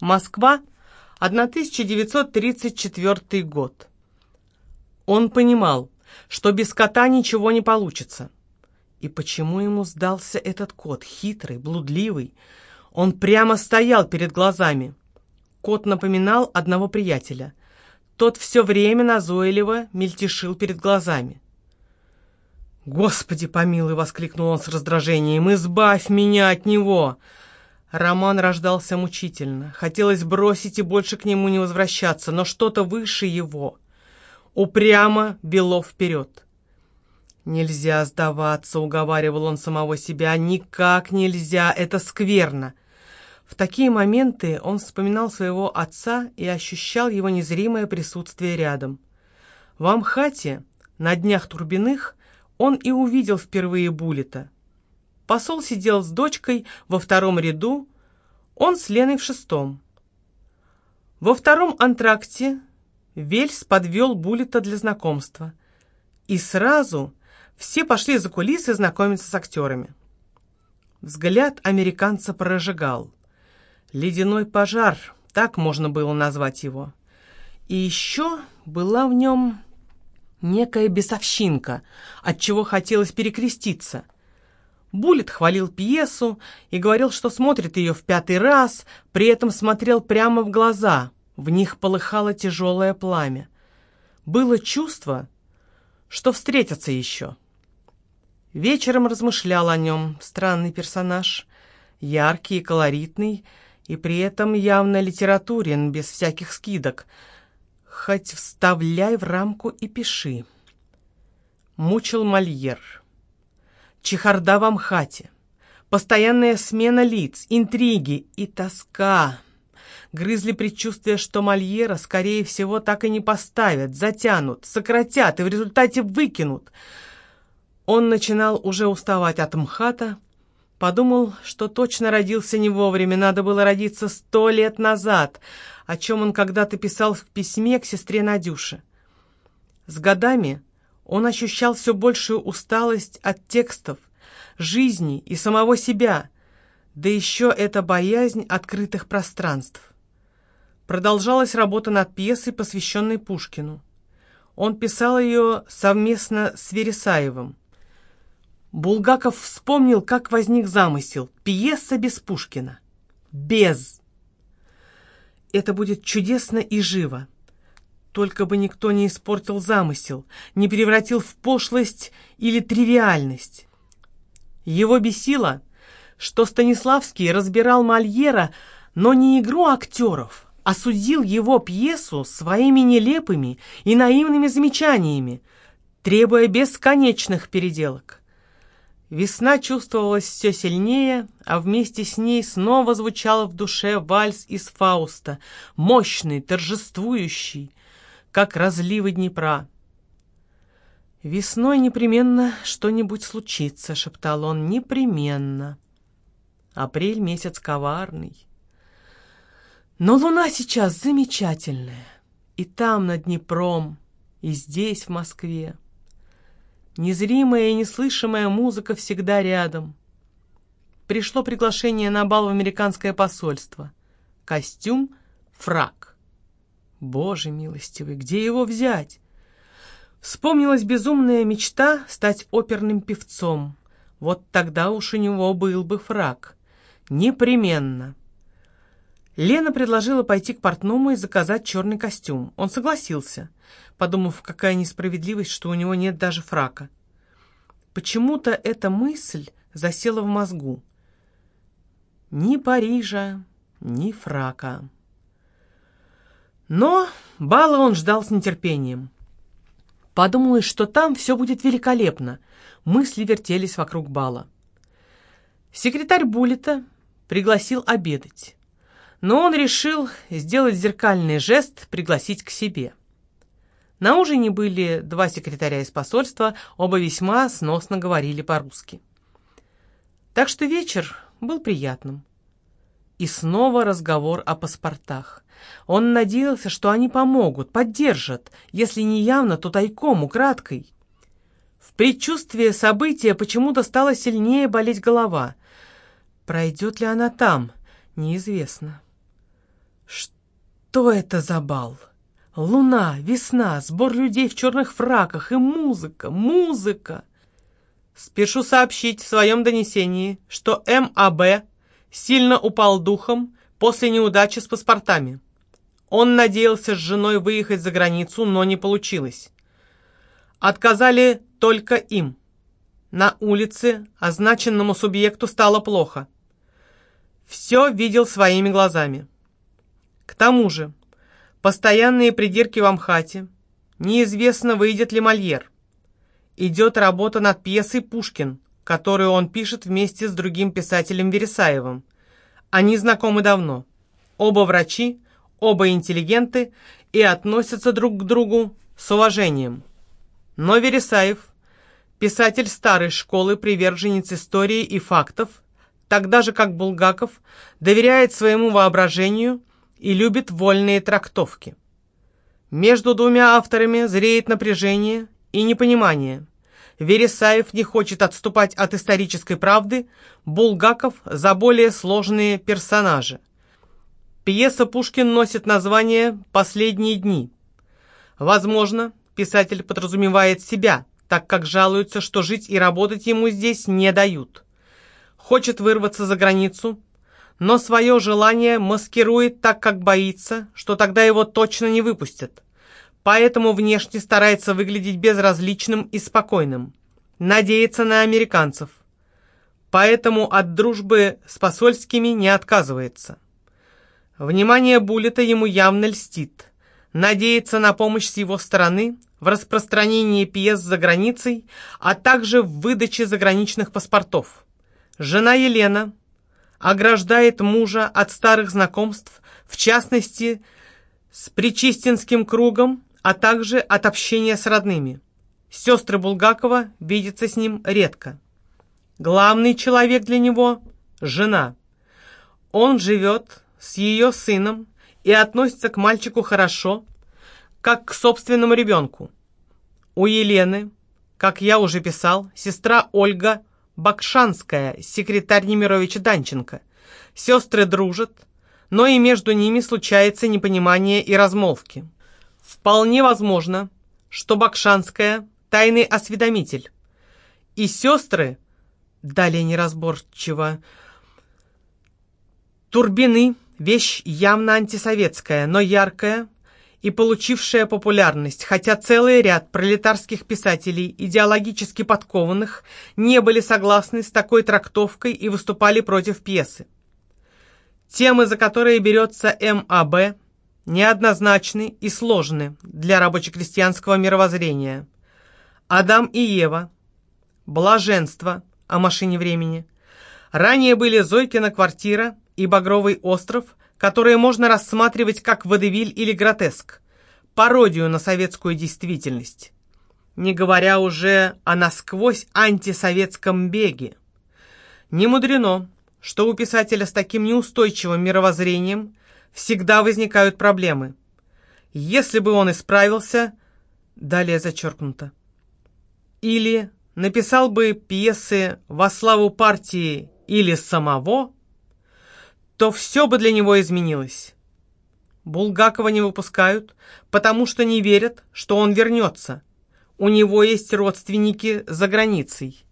Москва, 1934 год. Он понимал, что без кота ничего не получится. И почему ему сдался этот кот, хитрый, блудливый? Он прямо стоял перед глазами. Кот напоминал одного приятеля. Тот все время назойливо мельтешил перед глазами. «Господи помилуй!» — воскликнул он с раздражением. «Избавь меня от него!» Роман рождался мучительно. Хотелось бросить и больше к нему не возвращаться, но что-то выше его упрямо вело вперед. «Нельзя сдаваться», — уговаривал он самого себя, — «никак нельзя, это скверно». В такие моменты он вспоминал своего отца и ощущал его незримое присутствие рядом. В Амхате, на днях Турбиных, он и увидел впервые Булета. Посол сидел с дочкой во втором ряду, он с Леной в шестом. Во втором антракте Вельс подвел Булета для знакомства. И сразу все пошли за кулисы знакомиться с актерами. Взгляд американца прожигал. Ледяной пожар, так можно было назвать его. И еще была в нем некая бесовщинка, от чего хотелось перекреститься. Буллет хвалил пьесу и говорил, что смотрит ее в пятый раз, при этом смотрел прямо в глаза. В них полыхало тяжелое пламя. Было чувство, что встретятся еще. Вечером размышлял о нем странный персонаж, яркий и колоритный, и при этом явно литературен, без всяких скидок. Хоть вставляй в рамку и пиши. Мучил Мольер. Чехарда в Амхате. Постоянная смена лиц, интриги и тоска. Грызли предчувствие, что Мольера, скорее всего, так и не поставят, затянут, сократят и в результате выкинут. Он начинал уже уставать от МХАТа, Подумал, что точно родился не вовремя, надо было родиться сто лет назад, о чем он когда-то писал в письме к сестре Надюше. С годами он ощущал все большую усталость от текстов, жизни и самого себя, да еще эта боязнь открытых пространств. Продолжалась работа над пьесой, посвященной Пушкину. Он писал ее совместно с Вересаевым. Булгаков вспомнил, как возник замысел. Пьеса без Пушкина. Без. Это будет чудесно и живо. Только бы никто не испортил замысел, не превратил в пошлость или тривиальность. Его бесило, что Станиславский разбирал Мольера, но не игру актеров, а судил его пьесу своими нелепыми и наивными замечаниями, требуя бесконечных переделок. Весна чувствовалась все сильнее, а вместе с ней снова звучал в душе вальс из Фауста, мощный, торжествующий, как разливы Днепра. «Весной непременно что-нибудь случится», — шептал он, — «непременно». Апрель месяц коварный. Но луна сейчас замечательная. И там, над Днепром, и здесь, в Москве. Незримая и неслышимая музыка всегда рядом. Пришло приглашение на бал в американское посольство. Костюм, фрак. Боже милостивый, где его взять? Вспомнилась безумная мечта стать оперным певцом. Вот тогда уж у него был бы фрак. Непременно. Лена предложила пойти к портному и заказать черный костюм. Он согласился, подумав, какая несправедливость, что у него нет даже фрака. Почему-то эта мысль засела в мозгу. Ни Парижа, ни фрака. Но бала он ждал с нетерпением. Подумалось, что там все будет великолепно. Мысли вертелись вокруг бала. Секретарь Буллета пригласил обедать но он решил сделать зеркальный жест, пригласить к себе. На ужине были два секретаря из посольства, оба весьма сносно говорили по-русски. Так что вечер был приятным. И снова разговор о паспортах. Он надеялся, что они помогут, поддержат, если не явно, то тайком, украдкой. В предчувствии события почему-то стала сильнее болеть голова. Пройдет ли она там, неизвестно. Что это за бал? Луна, весна, сбор людей в черных фраках и музыка, музыка. Спешу сообщить в своем донесении, что МАБ сильно упал духом после неудачи с паспортами. Он надеялся с женой выехать за границу, но не получилось. Отказали только им. На улице означенному субъекту стало плохо. Все видел своими глазами. К тому же, постоянные придирки в Амхате, неизвестно, выйдет ли Мольер. Идет работа над пьесой «Пушкин», которую он пишет вместе с другим писателем Вересаевым. Они знакомы давно. Оба врачи, оба интеллигенты и относятся друг к другу с уважением. Но Вересаев, писатель старой школы, приверженец истории и фактов, тогда же как Булгаков, доверяет своему воображению и любит вольные трактовки. Между двумя авторами зреет напряжение и непонимание. Вересаев не хочет отступать от исторической правды, Булгаков за более сложные персонажи. Пьеса «Пушкин» носит название «Последние дни». Возможно, писатель подразумевает себя, так как жалуется, что жить и работать ему здесь не дают. Хочет вырваться за границу, но свое желание маскирует так, как боится, что тогда его точно не выпустят поэтому внешне старается выглядеть безразличным и спокойным, надеется на американцев, поэтому от дружбы с посольскими не отказывается. Внимание Буллета ему явно льстит, надеется на помощь с его стороны в распространении пьес за границей, а также в выдаче заграничных паспортов. Жена Елена ограждает мужа от старых знакомств, в частности, с Причистинским кругом, а также от общения с родными. Сестры Булгакова видятся с ним редко. Главный человек для него – жена. Он живет с ее сыном и относится к мальчику хорошо, как к собственному ребенку. У Елены, как я уже писал, сестра Ольга Бакшанская, секретарь Немировича Данченко. Сестры дружат, но и между ними случается непонимание и размолвки. Вполне возможно, что Бакшанская – тайный осведомитель. И сестры, далее неразборчиво, Турбины – вещь явно антисоветская, но яркая и получившая популярность, хотя целый ряд пролетарских писателей, идеологически подкованных, не были согласны с такой трактовкой и выступали против пьесы. Темы, за которые берется МАБ, неоднозначны и сложны для рабоче-крестьянского мировоззрения. Адам и Ева, Блаженство о машине времени. Ранее были Зойкина квартира и Багровый остров, которые можно рассматривать как водевиль или гротеск, пародию на советскую действительность. Не говоря уже о насквозь антисоветском беге. Не мудрено, что у писателя с таким неустойчивым мировоззрением всегда возникают проблемы. Если бы он исправился, далее зачеркнуто, или написал бы пьесы во славу партии или самого, то все бы для него изменилось. Булгакова не выпускают, потому что не верят, что он вернется. У него есть родственники за границей.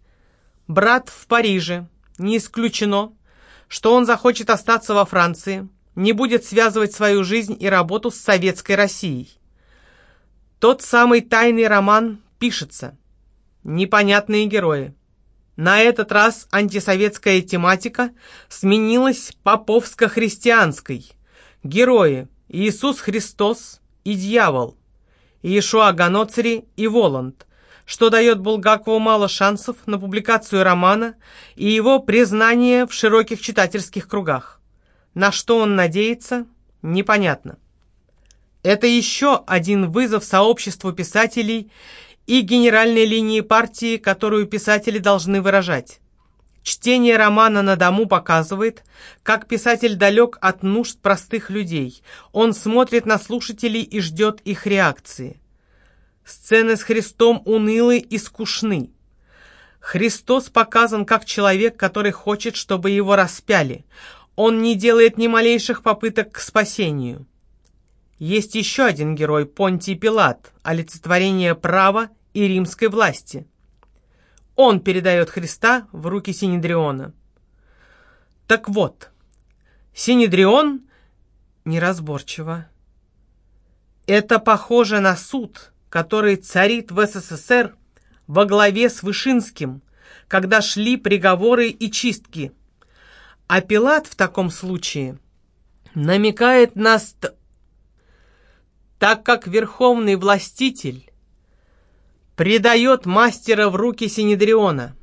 Брат в Париже. Не исключено, что он захочет остаться во Франции, не будет связывать свою жизнь и работу с советской Россией. Тот самый тайный роман пишется. Непонятные герои. На этот раз антисоветская тематика сменилась поповско-христианской. Герои Иисус Христос и дьявол, Иешуа Ганоцери и Воланд, что дает Булгакову мало шансов на публикацию романа и его признание в широких читательских кругах. На что он надеется, непонятно. Это еще один вызов сообществу писателей и генеральной линии партии, которую писатели должны выражать. Чтение романа на дому показывает, как писатель далек от нужд простых людей. Он смотрит на слушателей и ждет их реакции. Сцены с Христом унылы и скучны. Христос показан как человек, который хочет, чтобы его распяли. Он не делает ни малейших попыток к спасению. Есть еще один герой, Понтий Пилат, олицетворение права и римской власти. Он передает Христа в руки Синедриона. Так вот, Синедрион неразборчиво. Это похоже на суд, который царит в СССР во главе с Вышинским, когда шли приговоры и чистки. А Пилат в таком случае намекает на... Ст... Так как верховный властитель предает мастера в руки Синедриона,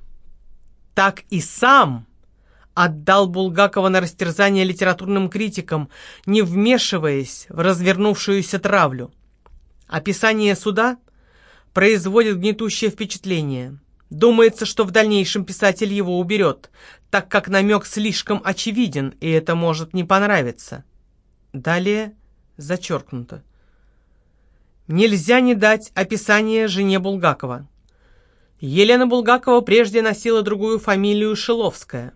так и сам отдал Булгакова на растерзание литературным критикам, не вмешиваясь в развернувшуюся травлю. Описание суда производит гнетущее впечатление. Думается, что в дальнейшем писатель его уберет, так как намек слишком очевиден, и это может не понравиться. Далее зачеркнуто. Нельзя не дать описание жене Булгакова. Елена Булгакова прежде носила другую фамилию Шиловская,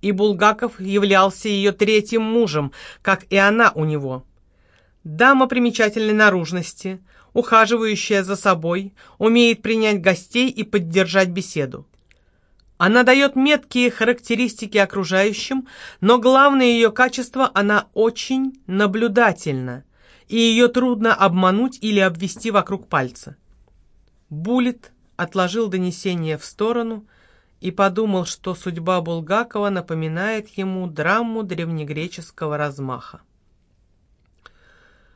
и Булгаков являлся ее третьим мужем, как и она у него. Дама примечательной наружности, ухаживающая за собой, умеет принять гостей и поддержать беседу. Она дает меткие характеристики окружающим, но главное ее качество – она очень наблюдательна – и ее трудно обмануть или обвести вокруг пальца. Булит отложил донесение в сторону и подумал, что судьба Булгакова напоминает ему драму древнегреческого размаха.